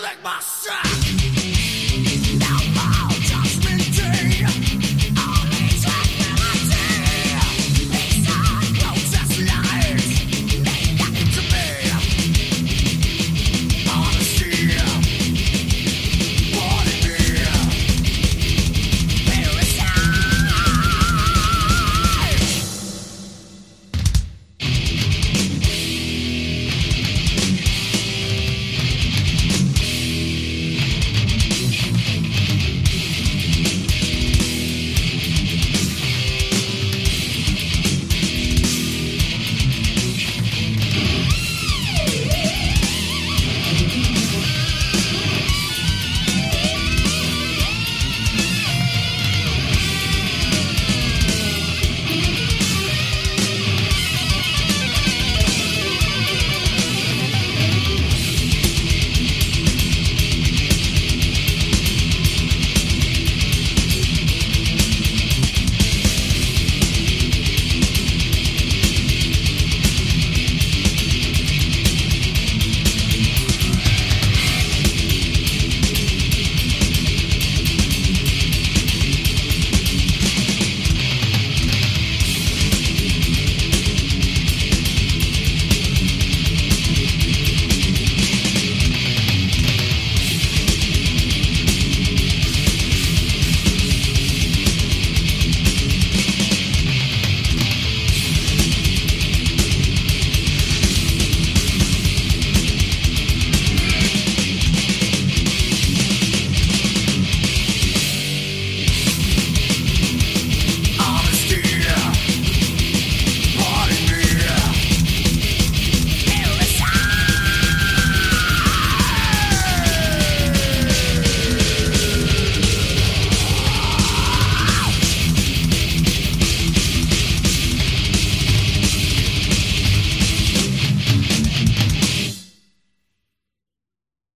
lick my sack.